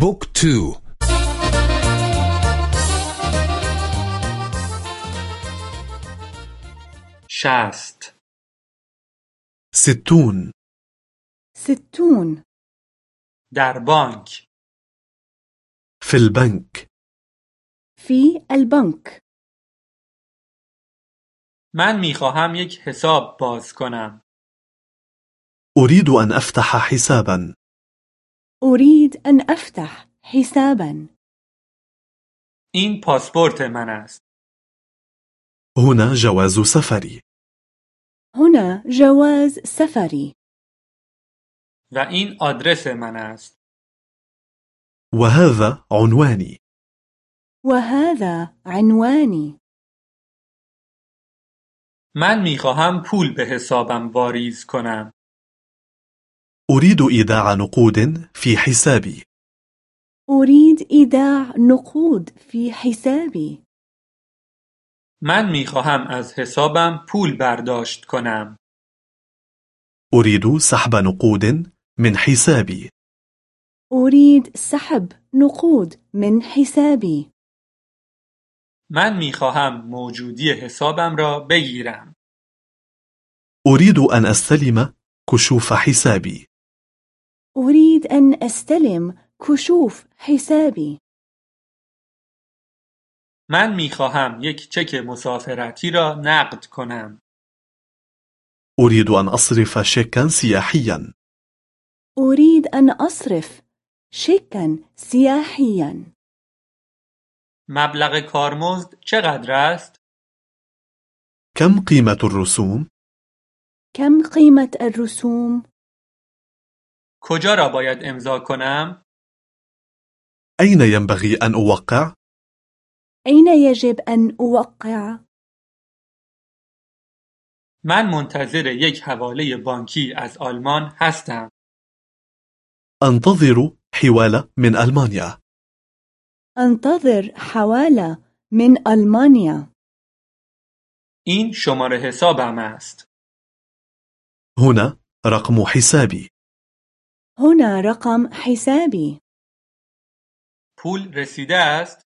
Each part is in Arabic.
book two. شصت ستون. ستون. در بانک. في البنك. في البنك. من میخواهم یک حساب باز کنم. أريد أن أفتح حسابا. أريد أن أفتح حسابا. این پاسپورت من است. هنا جواز سفري. هنا جواز سفري. و این آدرس من است. وهذا عنواني. وهذا عنواني. من میخواهم پول به حسابم واریز کنم. أريد إيداع نقود في حسابي. أريد إيداع نقود في حسابي. من میخواهم از حسابم پول برداشت کنم. أريد سحب نقود من حسابي. أريد سحب نقود من حسابي. من میخواهم موجودی حسابم را بگیرم. أريد أن أستلم كشوف حسابي. أريد أن أستلم كشوف حسابي من میخواهم یک چک مسافرتی را نقد کنم أريد أن أصرف شيكا سياحيا أريد أن أصرف شيكا سياحيا مبلغ کارمزد چقدر است؟ كم قيمة الرسوم؟ كم قيمة الرسوم؟ کجا را باید امضا کنم؟ أين ينبغي أن أوقع؟ أين يجب أن أوقع؟ من منتظر یک حواله بانکی از آلمان هستم. أنتظر حوالة من ألمانيا أنتظر حوالة من ألمانيا این شماره حسابم است. هنا رقم حسابي هنا رقم حسابي پول رسیده است؟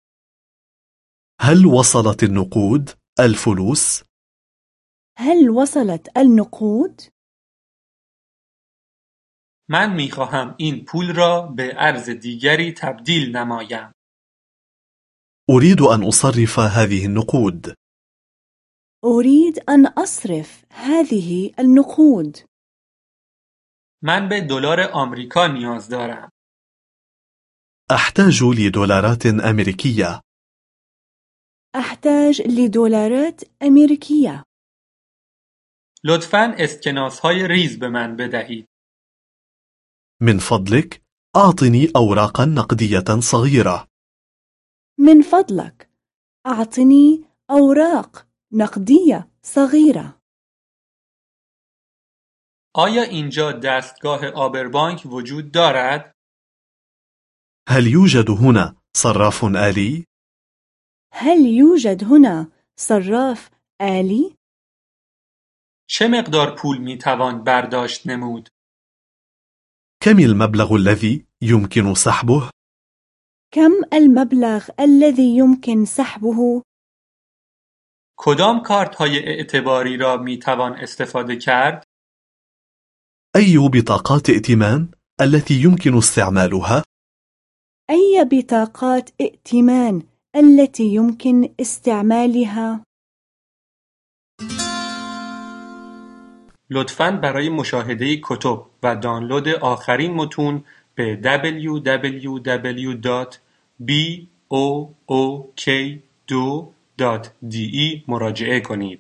هل وصلت النقود الفلوس؟ هل وصلت النقود؟ من می خواهم این پول را به ارز دیگری تبدیل نمایم. أريد أن أصرف هذه النقود أريد أن أصرف هذه النقود من به دلار آمریکا نیاز دارم. أحتاج لدولارات أمريكية أحتاج لدولارات أمريكية لطفا اسکناس های ریز به من بدهید. من فضلك أعطني أوراقا نقدية صغيرة من فضلك أعطني أوراق نقدية صغيرة آیا اینجا دستگاه آبربانک وجود دارد؟ هل يوجد هنا صراف آلي؟ هل يوجد هنا صراف آلي؟ چه مقدار پول می توان برداشت نمود؟ كم المبلغ الذي يمكن سحبه؟ كم المبلغ الذي يمكن سحبه؟ کدام کارت های اعتباری را می توان استفاده کرد؟ أي بطاقات ائتمان التي يمكن استعمالها؟ أي بطاقات ائتمان التي يمكن استعمالها؟ لطفاً برای مشاهده کتب و دانلود آخرین متون به www.book2.de مراجعه کنید.